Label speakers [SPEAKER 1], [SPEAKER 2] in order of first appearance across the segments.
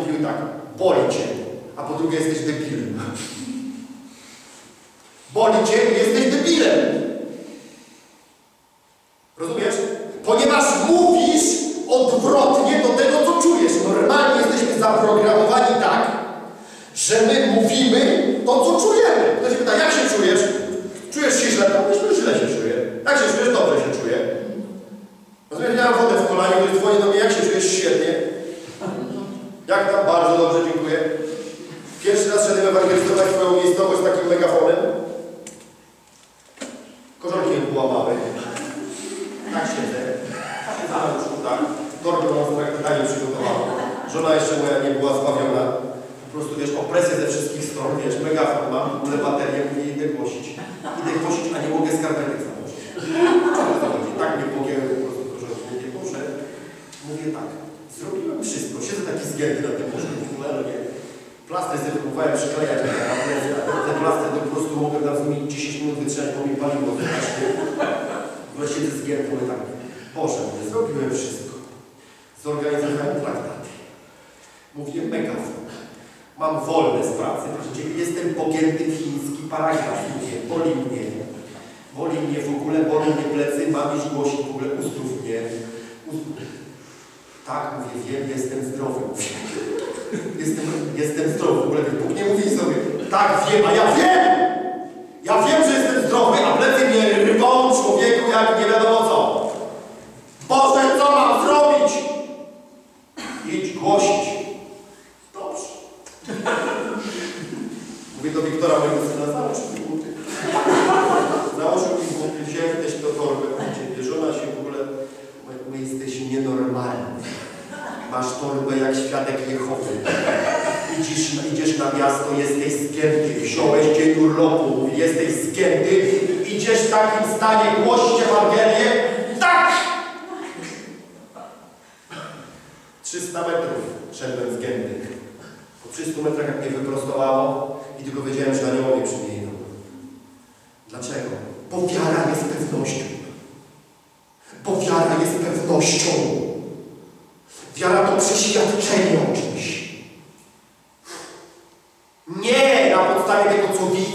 [SPEAKER 1] mówił tak, boli cię, a po drugie jesteś debilem. boli cię, jesteś debilem. ogóle baterię, mówię, idę głosić. Idę głosić, a nie mogę skarpetek założyć. Tak mnie pogięły po prostu, że mówię, Boże, mówię tak, zrobiłem wszystko, siedzę taki zgięty na tym morzu, ale no nie. Plastry sobie próbowałem przyklejać, ale te plastry to po prostu mogę tam zmienić 10 minut wytrzymać, bo mi paliło. Właśnie siedzę zgięty, mówię tak, Boże, zrobiłem wszystko. Mam wolne z pracy, proszę znaczy, Ciebie, jestem pogięty w chiński paragraf, nie, boli mnie. Boli mnie w ogóle, boli mnie plecy, mam już głosik, w ogóle uzdrów mnie. Tak, mówię, wiem, jestem zdrowy. Jestem, jestem zdrowy, w ogóle Bóg nie mówi sobie, tak wiem, a ja wiem! Ja wiem, że jestem zdrowy, a plecy mnie rwą człowieku jak nie wiadomo co.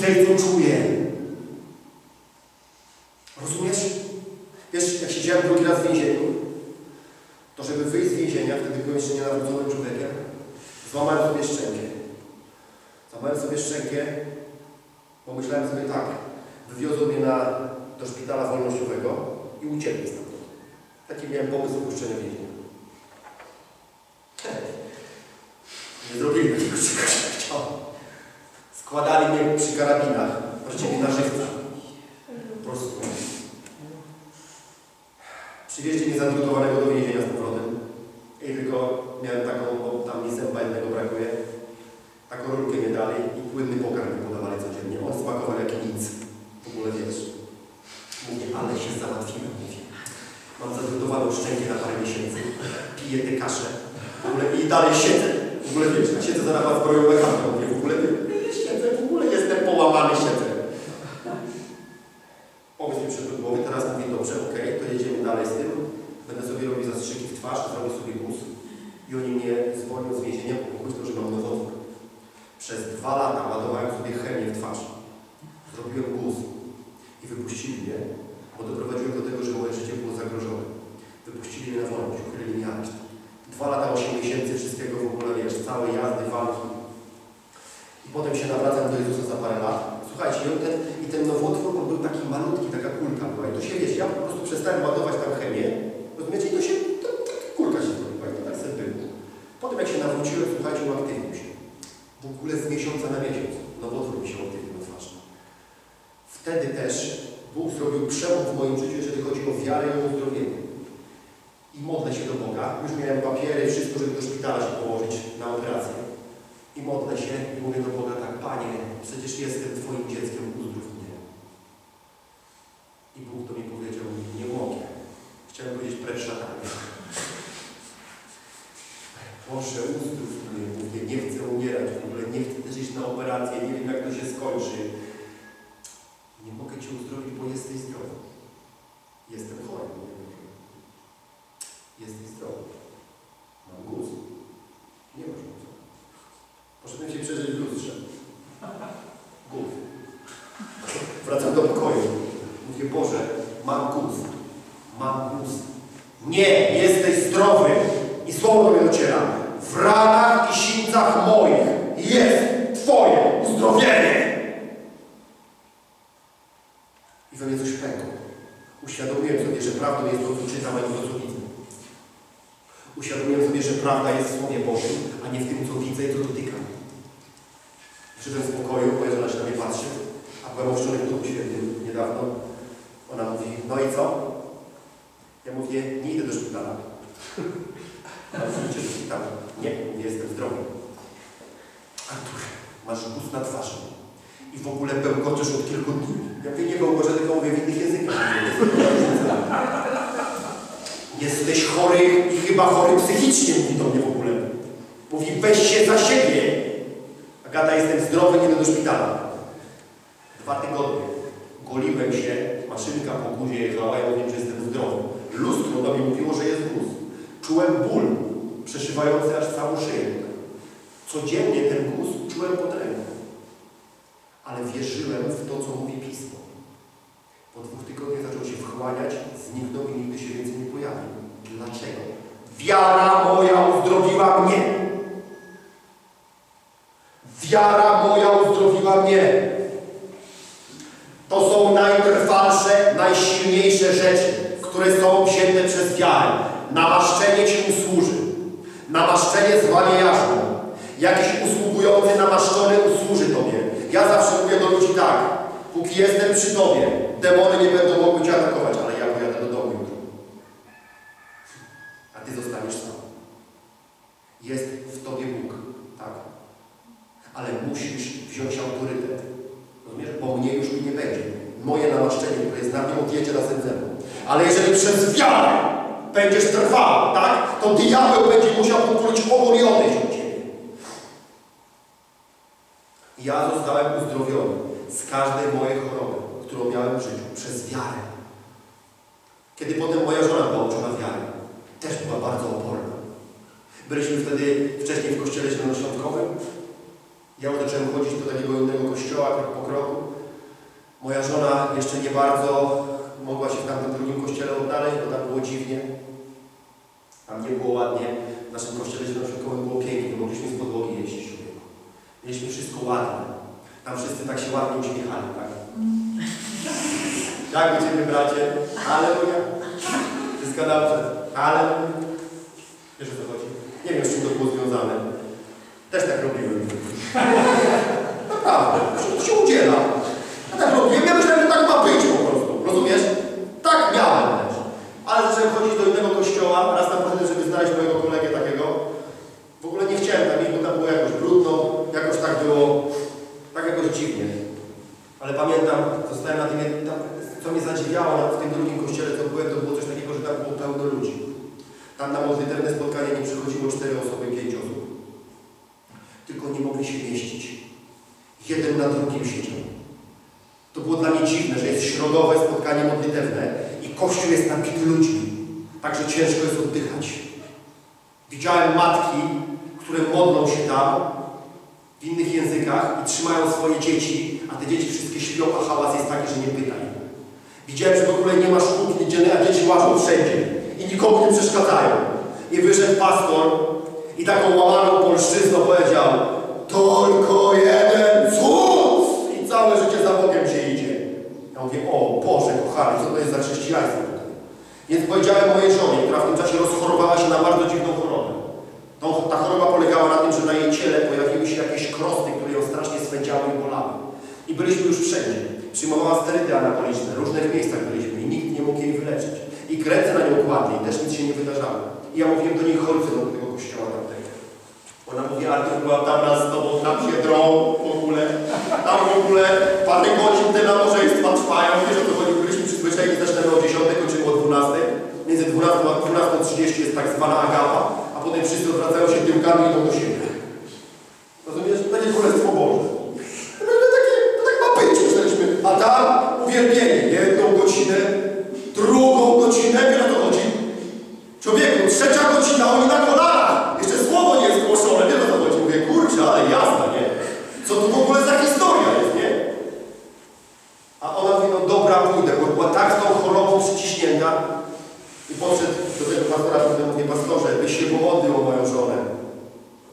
[SPEAKER 1] Źle to czuję. Rozumiesz? Wiesz, jak siedziałem drugi raz w więzieniu, to żeby wyjść z więzienia, wtedy byłem jeszcze nienawróconym człowiekiem, złamałem sobie szczękę. Złamałem sobie szczękę, bo myślałem sobie tak, wywiozą mnie na, do szpitala wolnościowego i ucieknę stamtąd. Taki miałem pomysł opuszczenia więzienia. dalej siedzę. W ogóle wiecie, siedzę za napad zbrojowego, Poszedłem się przeżyć w lustrze. Guz. Wracam do pokoju. Mówię, Boże, mam guz. Mam guz. Nie, jesteś zdrowy. I słowo do mnie dociera. W ranach i sińcach moich jest Twoje uzdrowienie. I we mnie coś pękło. Uświadomiłem sobie, że prawdą jest to, co czytam, a nie to, co widzę. Uświadomiłem sobie, że prawda jest w Słowie Bożym, a nie w tym, co widzę i co dotykam. Przyszedłem z pokoju, moja żona się na mnie patrzy, a byłem ochrzczony w Duchu Świętym niedawno. Ona mówi, no i co? Ja mówię, nie idę do szpitala. Ona mówi, idziesz do szpitala. Nie, mówię, jestem zdrowy. Artur, masz guz na twarzy. I w ogóle bełkoczysz od kilku dni. Ja mówię, nie bełkoczę, tylko mówię w innych językach. Jesteś chory i chyba chory psychicznie, mówi do mnie w ogóle. Mówi, weź się za siebie. Agata, jestem zdrowy, nie do szpitala. Dwa tygodnie. Goliłem się, maszynka po guzie jechała, ja mówię, że jestem zdrowy. Lustro do mnie mówiło, że jest guz. Czułem ból, przeszywający aż całą szyję. Codziennie ten guz czułem pod ręką. Ale wierzyłem w to, co mówi Pismo. Po dwóch tygodniach zaczął się wchłaniać, zniknął i nigdy się więcej nie pojawił. Dlaczego? Wiara moja uzdrowiła mnie. Wiara moja uzdrowiła mnie. To są najtrwalsze, najsilniejsze rzeczy, które są wzięte przez wiarę. Namaszczenie Ci usłuży. Namaszczenie zwanie jarzmo. Jakiś usługujący namaszczony usłuży Tobie. Ja zawsze mówię do ludzi tak. Póki jestem przy Tobie, demony nie będą mogły Cię atakować, ale ja pojadę do domu jutro. A Ty zostaniesz sam. Jest w Tobie Bóg. Tak. Ale musisz wziąć autorytet. Rozumiesz? Bo mnie już mi nie będzie. Moje namaszczenie, które jest na mnie, odjedzie na ze mną. Ale jeżeli przez wiarę będziesz trwał, tak? To diabeł będzie musiał pozwolić ogon i odejść od Ciebie. Ja zostałem uzdrowiony z każdej mojej choroby, którą miałem w życiu, przez wiarę. Kiedy potem moja żona była uczona wiary, też była bardzo oporna. Byliśmy wtedy wcześniej w kościele zielonoświątkowym. Ja zacząłem chodzić do takiego innego kościoła, krok po kroku. Moja żona jeszcze nie bardzo mogła się w tamtym drugim kościele odnaleźć, bo tam było dziwnie. Tam nie było ładnie. W naszym kościele zielonoświątkowym było pięknie, mogliśmy z podłogi jeździć człowieku. Mieliśmy wszystko ładne. Tam wszyscy tak się ładnie uśmiechali, tak? Jak u Ciebie, bracie? Aleluja. Wszystko dobrze. Aleluja. Wiesz o co chodzi? Nie wiem, z czym to było związane. Też tak robiłem. Naprawdę. To się udziela. Ja tak robiłem. Ja myślałem, że tak ma być po prostu. Rozumiesz? Tak miałem też. Ale zacząłem chodzić do innego kościoła. Raz tam poszedłem, żeby znaleźć mojego kolegę takiego. W ogóle nie chciałem tam iść, bo tam było jakoś brudno. Jakoś tak było... Tak jakoś dziwnie. Ale pamiętam, zostałem na tym, co mnie zadziwiało w tym drugim kościele, to było coś takiego, że tam było pełno ludzi. Tam na modlitewne spotkanie nie przychodziło cztery osoby, pięć osób. Tylko nie mogli się mieścić. Jeden na drugim siedział. To było dla mnie dziwne, że jest środowe spotkanie modlitewne i kościół jest nabity ludźmi. Także ciężko jest oddychać. Widziałem matki, które modlą się tam w innych językach i trzymają swoje dzieci, a te dzieci wszystkie śpią, a hałas jest taki, że nie pytaj. Widziałem, że w ogóle nie ma szkód niedzielnej, a dzieci łażą wszędzie i nikomu nie przeszkadzają. I wyszedł pastor i taką łamaną polszczyzną powiedział tylko jeden cud i całe życie za Bogiem się idzie. Ja mówię, o Boże kochany, co to jest za chrześcijaństwo? Więc powiedziałem mojej żonie, która w tym czasie rozchorowała się na bardzo dziwną chorobę. Ta choroba polegała na tym, że na jej ciele pojawiły się jakieś krosty, które ją strasznie swędziały i bolały. I byliśmy już wszędzie. Przyjmowała sterydy anaboliczne, w różnych miejscach byliśmy i nikt nie mógł jej wyleczyć. I kręcę na nią kładli, też nic się nie wydarzało. I ja mówiłem do niej, chodź do tego kościoła tamtego. Ona mówi, Artur, byłam tam raz z tobą, tam się drą w ogóle. Tam w ogóle parę godzin te nabożeństwa trwają. Wiesz o co chodzi? Byliśmy przyzwyczajeni, zaczynamy o 10, kończymy o 12. Między 12 a 12.30 jest tak zwana agapa, a potem wszyscy odwracają się tyłkami i idą do siebie. Rozumiesz? Takie królestwo Boże. To, takie, to tak ma być, myśleliśmy. A tam uwielbienie. Jedną godzinę, lepiej na to chodzi? Człowieku, trzecia godzina, oni na kolanach! Jeszcze słowo nie jest głoszone, wiesz o to chodzi? Mówię, kurczę, ale jasna, nie? Co tu w ogóle za historia jest, nie? A ona mówi, no dobra, pójdę, bo była tak z tą chorobą przyciśnięta. I podszedł do tego pastora, który mówi, pastorze, byś się pomodlił o moją żonę.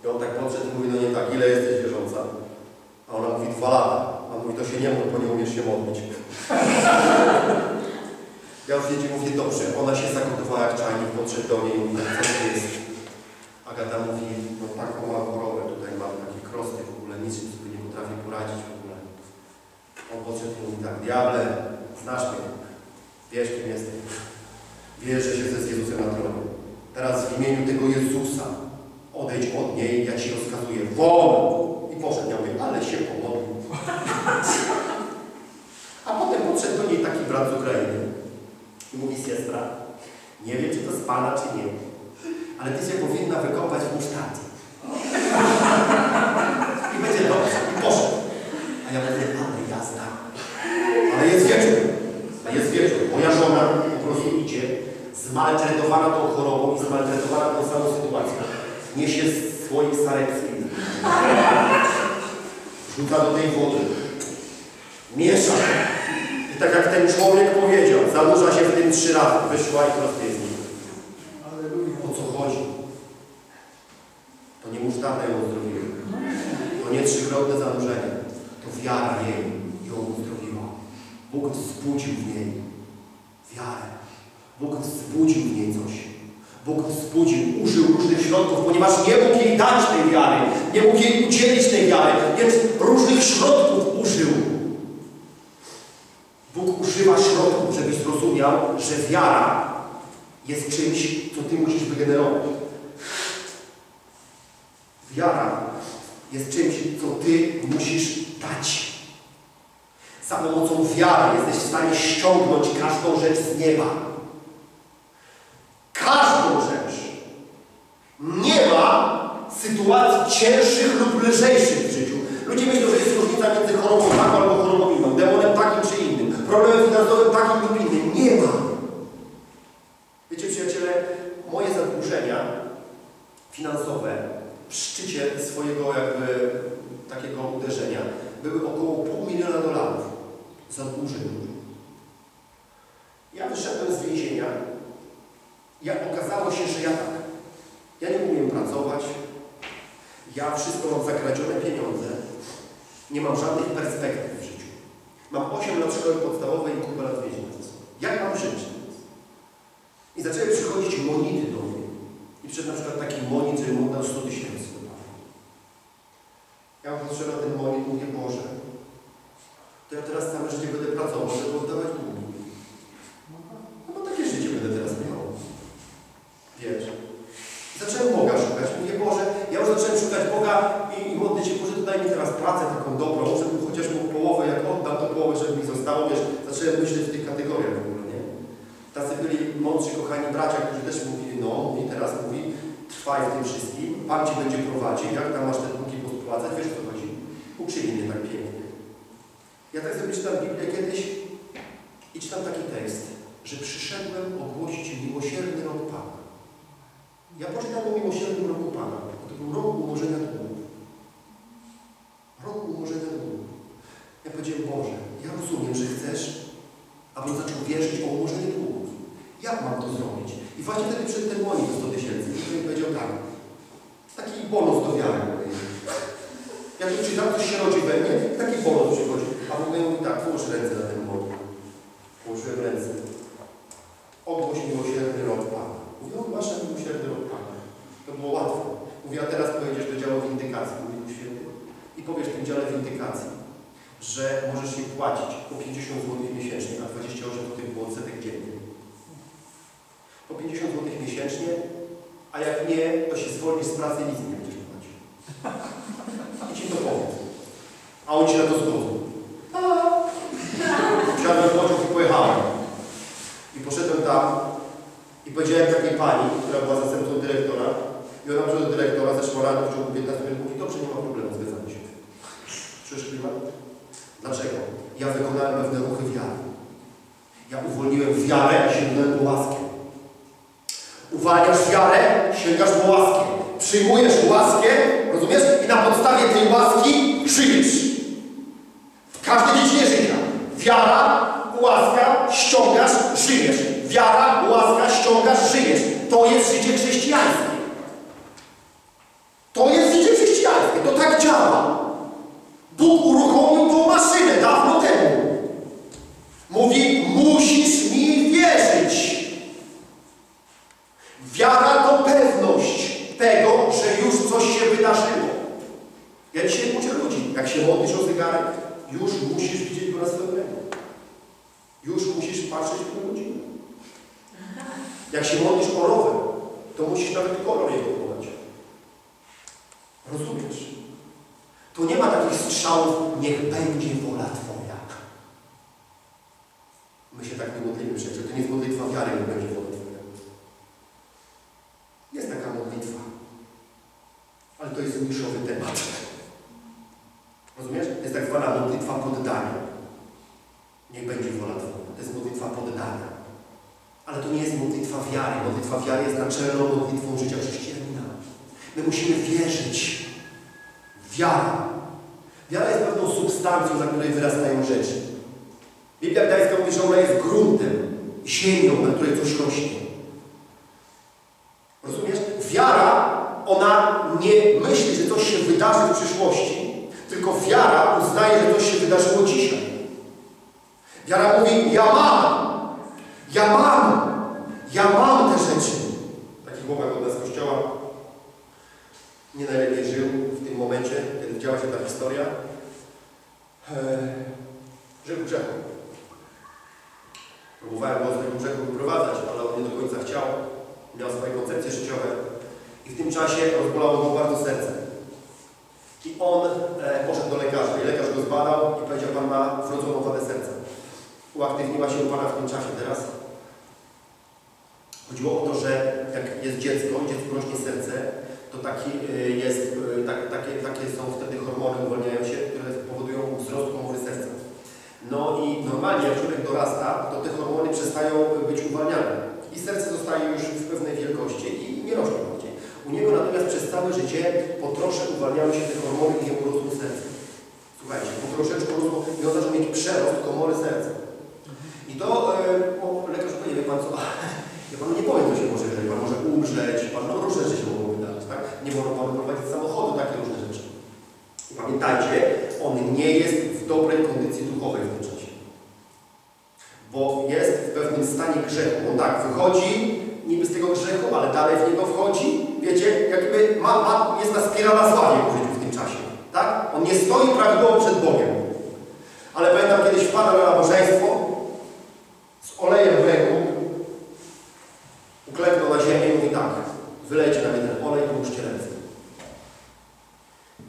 [SPEAKER 1] I on tak podszedł i mówi, no nie tak, ile jest ona się zagotowała jak czajnik, podszedł do niej i mówi, co to jest? Agata mówi, no taką mam chorobę, tutaj mam takie krosty w ogóle, niczym sobie nie potrafię poradzić w ogóle. On podszedł i mówi tak, diable, znasz mnie, wiesz kim jestem, wiesz, że siedzę z Jezusem na tronie. Teraz w imieniu tego Jezusa odejdź od niej, ja Ci rozkazuję, won! I poszedł, ja mówię, ale się pomodlił. A potem podszedł do niej taki brat z Ukrainy mówi, siostra, nie wiem, czy to z Pana, czy nie, ale Ty się powinna wykopać w musztardzie. I będzie dobrze. I poszedł. A ja mówię, ale jazda. Ale jest wieczór. A jest wieczór. Moja żona po prostu idzie, zmaltretowana tą chorobą zmaltretowana tą samą sytuacją. Niesie słoik sarecki. Rzuca do tej wody. Miesza. Tak jak ten człowiek powiedział, zanurza się w tym trzy razy. Wyszła i prosto jest nim. O co chodzi? To nie musztarda ją uzdrowiła. To nie trzykrotne zanurzenie. To wiara jej ją uzdrowiła. Bóg wzbudził w niej wiarę. Bóg wzbudził w niej coś. Bóg wzbudził, użył różnych środków, ponieważ nie mógł jej dać tej wiary. Nie mógł jej udzielić tej wiary, więc różnych środków użył. Bóg używa środków, żebyś zrozumiał, że wiara jest czymś, co Ty musisz wygenerować. Wiara jest czymś, co Ty musisz dać. Samą mocą wiary jesteś w stanie ściągnąć każdą rzecz z nieba. Każdą rzecz. Nie ma sytuacji cięższych lub lżejszych w życiu. Ludzie myślą, że jest różnica między chorobą taką albo chorobą inną, demonem takim czy innym, problemem finansowym takim lub innym. Nie ma. Wiecie, przyjaciele, moje zadłużenia finansowe w szczycie swojego jakby takiego uderzenia były około pół miliona dolarów zadłużeń. Ja wyszedłem z więzienia. Ja okazało się, że ja tak. Ja nie umiem pracować. Ja wszystko mam zakradzione pieniądze. Nie mam żadnych perspektyw w życiu. Mam 8 lat szkoły podstawowej i kupę lat więzienia. Jak mam żyć? I zaczęły przychodzić monity do mnie. I przyszedł na przykład taki monit, że mu dał 100 tysięcy. Ja patrzę na ten monit i mówię, Boże, to ja teraz całe życie będę pracował, żeby oddawać długi. No bo takie życie będę teraz miał. Wiesz. I zacząłem Boga szukać. Mówię, Boże, ja już zacząłem szukać Boga i, i modlić się, Boże, daj mi teraz pracę taką dobrą, żebym chociaż mógł połowę, jak oddam, to połowę, żeby mi zostało, wiesz, zacząłem myśleć w tych kategoriach w ogóle, nie? Tacy byli mądrzy, kochani bracia, którzy też mówili, no, i teraz mówi, trwaj w tym wszystkim, Pan Cię będzie prowadził, jak tam masz te długi pospłacać, wiesz o co chodzi? Uczyli mnie tak pięknie. Ja tak sobie czytam Biblię kiedyś i czytam taki tekst, że przyszedłem ogłosić miłosierny rok Pana. Ja poczytam o miłosiernym roku Pana, bo to był rok umorzenia długów. Rok umorzenia długów. Ja powiedziałem, Boże, ja rozumiem, że chcesz, abym zaczął wierzyć o umorzeniu długów. Jak mam to zrobić? I właśnie wtedy przed ten monik 100 tysięcy. I powiedział tak, taki bonus do wiary. Jak to czytam, coś się rodzi we mnie, taki bonus przychodzi. A w ogóle mówi tak, połóż ręce na ten monik. Położyłem ręce. Ogłoś miłosierny rok Pana. Mówię, ogłaszam miłosierny rok Pana. To było łatwo. Mówię, a teraz pojedziesz do działu windykacji, mówi Duch Święty. I powiesz w tym dziale windykacji, że możesz jej płacić po 50 zł miesięcznie, a 28 zł było odsetek dziennie. Po 50 zł miesięcznie, a jak nie, to się zwolnisz z pracy i nic nie będziesz płacił. I ci to powiem. A oni się na to zgodzą. Wsiadłem w pociąg i pojechałem. I poszedłem tam i powiedziałem takiej pani, która była zastępcą dyrektora, i ona przyszła do dyrektora, zeszła rano w ciągu 15 minut, mówi, dobrze, nie ma problemu, zgadzamy klimat? Dlaczego? Ja wykonałem pewne ruchy wiary. Ja uwolniłem wiarę sięgnąłem po łaskę. Uwalniasz wiarę, sięgasz po łaskę. Przyjmujesz łaskę, rozumiesz? I na podstawie tej łaski żyjesz. W każdej dziedzinie życia. Wiara, łaska, ściągasz, żyjesz. Wiara, łaska, ściągasz, żyjesz. To jest życie chrześcijańskie. To jest życie chrześcijańskie. To tak działa. Bóg uruchomił tą maszynę dawno temu. Ja dzisiaj uczę ludzi, jak się modlisz o zegarek, już musisz widzieć go na swoim ręku. Już musisz patrzeć w godzinę. Jak się modlisz o rower, to musisz nawet kolor jego podać. Rozumiesz? Tu nie ma takich strzałów, niech będzie wola Twoja. My się tak nie modlimy przecież. To nie jest modlitwa wiary, niech będzie wola Twoja. Jest taka modlitwa. Ale to jest niszowy temat. Rozumiesz? To jest tak zwana modlitwa poddania. Niech będzie wola Twoja. To jest modlitwa poddania. Ale to nie jest modlitwa wiary. Modlitwa wiary jest naczelną modlitwą życia chrześcijanina. My musimy wierzyć. Wiara. Wiara jest pewną substancją, za której wyrastają rzeczy. Biblia Gdańska mówi, że ona jest gruntem, ziemią, na której coś rośnie. Rozumiesz? Wiara, ona nie myśli, że coś się wydarzy w przyszłości, tylko wiara uznaje, że coś się wydarzyło dzisiaj. Wiara mówi, ja mam, ja mam, ja mam te rzeczy. Taki chłopak od nas kościoła nie najlepiej żył w tym momencie, kiedy działa się ta historia. W grzechu. Próbowałem go z tego grzechu wyprowadzać, ale on nie do końca chciał. Miał swoje koncepcje życiowe. I w tym czasie rozbolało go bardzo serce. I on e, poszedł do lekarza. I lekarz go zbadał i powiedział, Pan ma wrodzoną wadę serca. Uaktywniła się u Pana w tym czasie teraz. Chodziło o to, że jak jest dziecko, dziecku rośnie serce, to taki y, jest, y, tak, takie, takie są wtedy hormony uwalniają się, które powodują wzrost komory serca. No i normalnie jak człowiek dorasta, to te hormony przestają być uwalniane. I serce zostaje już w pewnej wielkości i nie rośnie bardziej. U niego natomiast przez całe życie po trosze uwalniały się te hormony i jemu rosło serce. Słuchajcie, po troszeczku rosło i on zaczął mieć przerost komory serca. I to e, o, lekarz powiedział, wie Pan co, ja Panu nie powiem, co się może wydarzyć. Pan może umrzeć, Pan no, różne rzeczy się mogą wydarzyć, tak? Nie może Pan prowadzić samochodu, takie różne rzeczy. I pamiętajcie, on nie jest w dobrej kondycji duchowej w tym czasie. Bo jest w grzechu. On tak wychodzi niby z tego grzechu, ale dalej w niego wchodzi. Wiecie, jakby ma, ma, jest na spirala zła w życiu w tym czasie. Tak? On nie stoi prawidłowo przed Bogiem. Ale pamiętam kiedyś wpadł na nabożeństwo z olejem w ręku, uklęknął na ziemię i mówi tak, wylejcie na mnie ten olej, połóżcie ręce.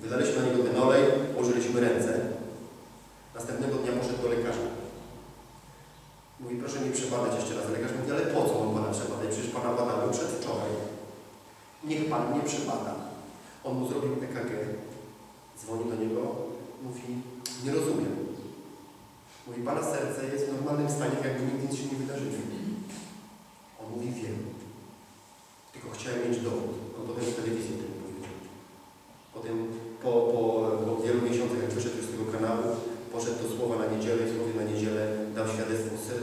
[SPEAKER 1] Wydaliśmy na niego ten olej, położyliśmy ręce. Następnego dnia poszedł do lekarza. Mówi, proszę mi przebadać jeszcze raz. Lekarz mówi, ale po co on Pana przebadać? Przecież Pana badałem przedwczoraj. Niech Pan mnie przebada. On mu zrobił EKG. Dzwoni do niego, mówi, nie rozumiem. Mówi, Pana serce jest w normalnym stanie, jakby nigdy nic się nie wydarzyło. On mówi, wiem. Tylko chciałem mieć dowód. On potem w telewizji to powiedział. Potem po, po, po wielu miesiącach, jak wyszedł już z tego kanału, poszedł do słowa na niedzielę i słowie na niedzielę dał świadectwo set,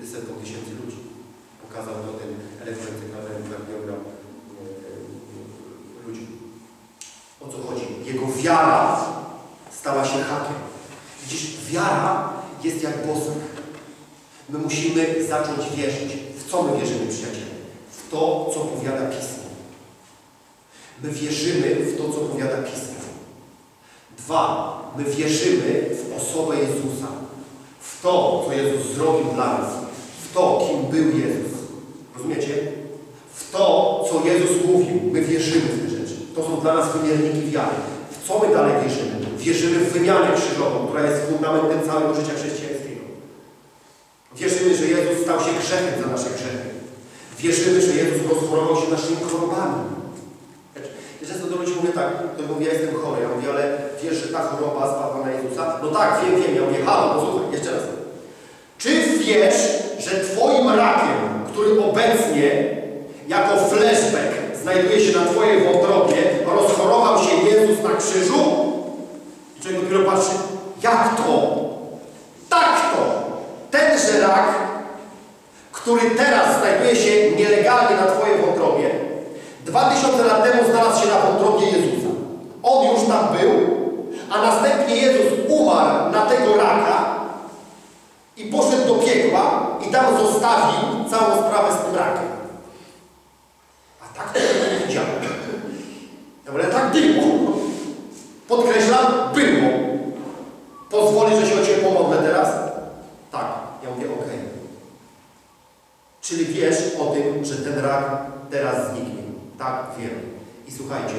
[SPEAKER 1] yy, setkom tysięcy ludzi. Pokazał to ten elektrokardiogram yy, ludzi. O co chodzi? Jego wiara stała się hakiem. Widzisz, wiara jest jak posąg. My musimy zacząć wierzyć. W co my wierzymy, przyjaciele? W to, co powiada Pismo. My wierzymy w to, co powiada Pismo. Dwa, my wierzymy w osobę Jezusa. W to, co Jezus zrobił dla nas. W to, kim był Jezus. Rozumiecie? W to, co Jezus mówił. My wierzymy w te rzeczy. To są dla nas wymierniki wiary. W co my dalej wierzymy? Wierzymy w wymianę krzyżową, która jest fundamentem całego życia chrześcijańskiego. Wierzymy, że Jezus stał się grzechem za nasze grzechy. Wierzymy, że Jezus rozchorował się naszymi chorobami. Ja często do ludzi mówię tak, to mówię, ja jestem chory. Ja mówię, ale wiesz, że ta choroba spadła na Jezusa? No tak, wiem, wiem. Ja mówię, halo, posłuchaj, jeszcze raz. Czy wiesz, że Twoim rakiem, który obecnie jako flashback znajduje się na Twojej wątrobie, rozchorował się Jezus na krzyżu? I człowiek dopiero patrzy, jak to? Tak to! Tenże rak, który teraz znajduje się nielegalnie na Twojej wątrobie, dwa tysiące lat temu znalazł się na wątrobie Jezusa. On już tam był, a następnie Jezus umarł na tego raka i poszedł do piekła i tam zostawił całą sprawę z tym rakiem. A tak to nie widziałem. Mówię, tak było. Podkreślam, było. Pozwolisz, że się o Ciebie pomodlę teraz? Tak. Ja mówię, okej. Czyli wiesz o tym, że ten rak teraz zniknie. Tak, wiem. I słuchajcie,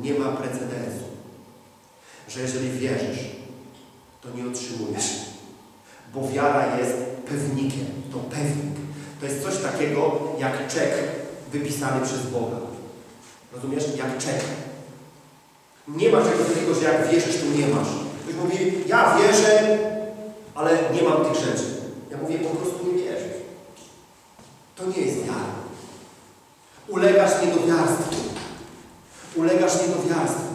[SPEAKER 1] nie ma precedensu, że jeżeli wierzysz, to nie otrzymujesz. Bo wiara jest pewnikiem. To pewnik. To jest coś takiego jak czek wypisany przez Boga. Rozumiesz? Jak czek. Nie ma czegoś takiego, że jak wierzysz, to nie masz. Ktoś mówi, ja wierzę, ale nie mam tych rzeczy. Ja mówię, po prostu nie wierzysz. To nie jest wiara. Ulegasz niedowiarstwu. Ulegasz niedowiarstwu.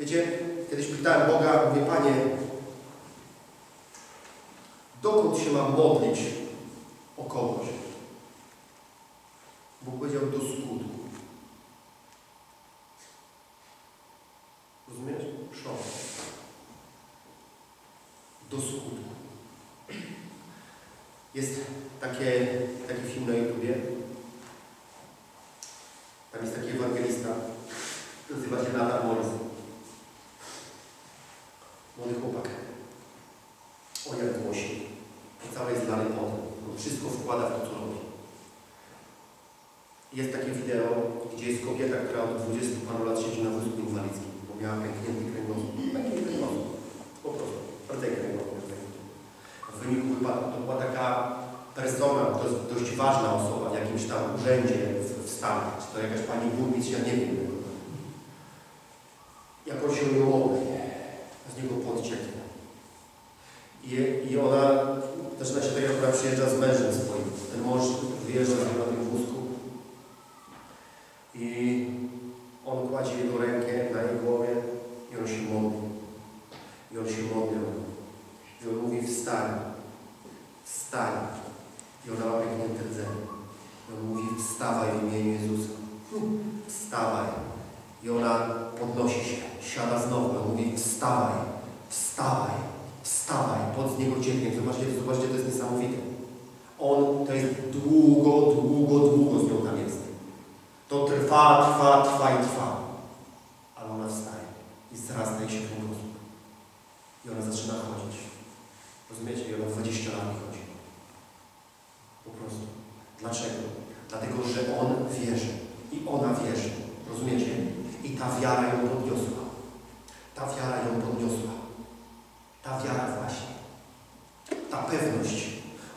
[SPEAKER 1] Wiecie, kiedyś pytałem Boga, mówię, Panie, dokąd się mam modlić o kogoś? Bóg powiedział do skutku. Rozumiesz? Szok. Do skutku. Jest takie, taki film na YouTubie. Tam jest taki ewangelista. Nazywa się Nathan Morris. Młody chłopak. O jak głosi. I cały jest znany potem. On wszystko wkłada w to, co robi. Jest takie wideo, gdzie jest kobieta, która od 20 paru lat siedzi na wózku inwalidzkim, bo miała pęknięty kręgosłup. Pęknięty kręgosłup. Po prostu. Rdzej kręgosłup. W wyniku wypadku to była taka persona, to jest dość ważna osoba w jakimś tam urzędzie w, w Stanach. Czy to jakaś pani burmistrz, ja nie wiem. Jak on się niego podcieknie. I, I ona zaczyna się tak, jak ona przyjeżdża z mężem swoim. Ten mąż wyjeżdża z nią na tym wózku i on kładzie jego rękę na jej głowie i on się modli. I on się modli. I on mówi wstań, wstań. I ona ma pęknięte rdzenie. I on mówi wstawaj w imieniu Jezusa. Wstawaj. I ona podnosi się, siada znowu. Mówi wstawaj, wstawaj, wstawaj. Pod z niego cieknie. Zobaczcie, zobaczcie, to jest niesamowite. On, to jest długo, długo, długo z nią tam jest. To trwa, trwa, trwa i trwa. Ale ona wstaje i zrasta jej się kręgosłup. I ona zaczyna chodzić. Rozumiecie? I ona 20 lat chodzi. Po prostu. Dlaczego? Dlatego, że on wierzy. I ona wierzy. Rozumiecie? I ta wiara ją podniosła. Ta wiara ją podniosła. Ta wiara właśnie. Ta pewność.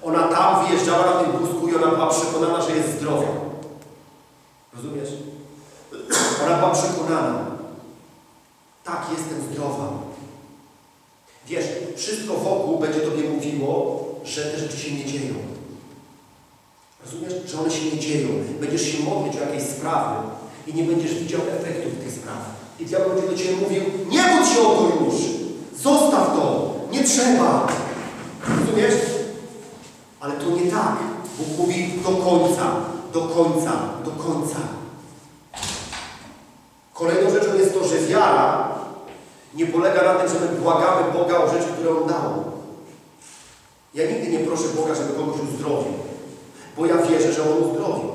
[SPEAKER 1] Ona tam wyjeżdżała na tym wózku i ona była przekonana, że jest zdrowa. Rozumiesz? Ona była przekonana. Tak, jestem zdrowa. Wiesz, wszystko wokół będzie Tobie mówiło, że te rzeczy się nie dzieją. Rozumiesz? Że one się nie dzieją. Będziesz się modlić o jakieś sprawy i nie będziesz widział efektów tych spraw. I diabeł będzie do Ciebie mówił, nie bądź się o to już! Zostaw to! Nie trzeba! Rozumiesz? Ale to nie tak. Bóg mówi do końca, do końca, do końca. Kolejną rzeczą jest to, że wiara nie polega na tym, że my błagamy Boga o rzeczy, które On dał. Ja nigdy nie proszę Boga, żeby kogoś uzdrowił, bo ja wierzę, że On uzdrowił.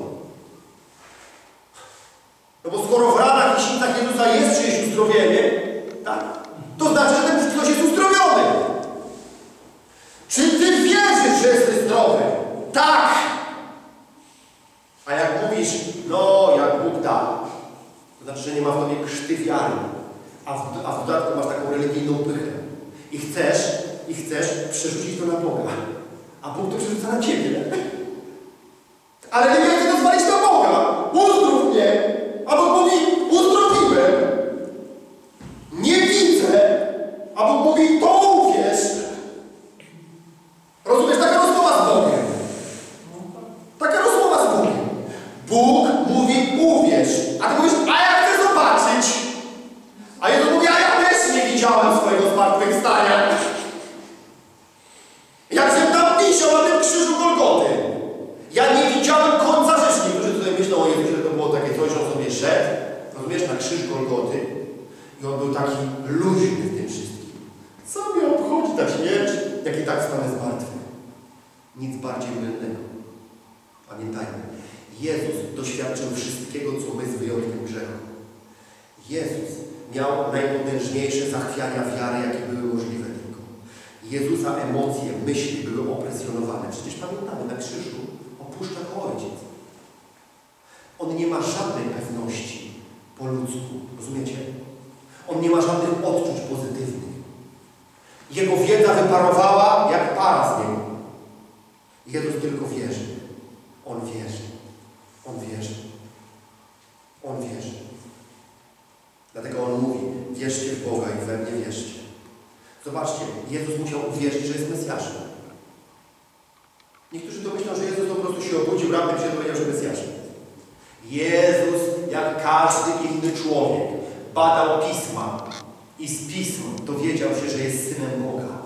[SPEAKER 1] No bo skoro w ranach i sińcach Jezusa jest czyjeś uzdrowienie, tak, to znaczy, że ten ktoś jest uzdrowiony. Czy Ty wierzysz, że jesteś zdrowy? Tak! A jak mówisz, no, jak Bóg da, to znaczy, że nie ma w tobie krzty wiary, a w, a w dodatku masz taką religijną pychę. I chcesz, i chcesz przerzucić to na Boga. A Bóg to przerzuca na ciebie. Ale nie chcę to zwalić na Boga. Uzdrów mnie. A Bóg mówi, uzdrowiłem. Nie widzę. A Bóg mówi, to uwierz. Rozumiesz? Taka rozmowa z Bogiem. Taka rozmowa z Bogiem. Bóg mówi, uwierz. A ty mówisz, a ja chcę zobaczyć. A Jezus mówi, a ja też nie widziałem swojego zmartwychwstania. Jak się tam wisiał na tym krzyżu Golgoty. Ja nie widziałem końca rzeczy. Niektórzy tutaj myślą o Jezusie, że to było takie coś, że on sobie szedł. Rozumiesz, na krzyż Golgoty. I on był taki luźny w tym wszystkim. Co mnie obchodzi ta śmierć, jak i tak stanę zmartwy. Nic bardziej mylnego. Pamiętajmy, Jezus doświadczył wszystkiego, co my z wyjątkiem grzechu. Jezus miał najpotężniejsze zachwiania wiary, jakie były możliwe tylko. Jezusa emocje, myśli były opresjonowane. Przecież pamiętamy, na krzyżu opuszcza go ojciec. On nie ma żadnej pewności po ludzku. Rozumiecie? On nie ma żadnych odczuć pozytywnych. Jego wiedza wyparowała jak para z niego. Jezus tylko wierzy. On wierzy. On wierzy. On wierzy. Dlatego On mówi, wierzcie w Boga i we mnie wierzcie. Zobaczcie, Jezus musiał uwierzyć, że jest Mesjaszem. Niektórzy to myślą, że Jezus po prostu się obudził, raptem się dowiedział, że Mesjaszem. Jezus, jak człowiek, badał Pisma i z Pism dowiedział się, że jest Synem Boga.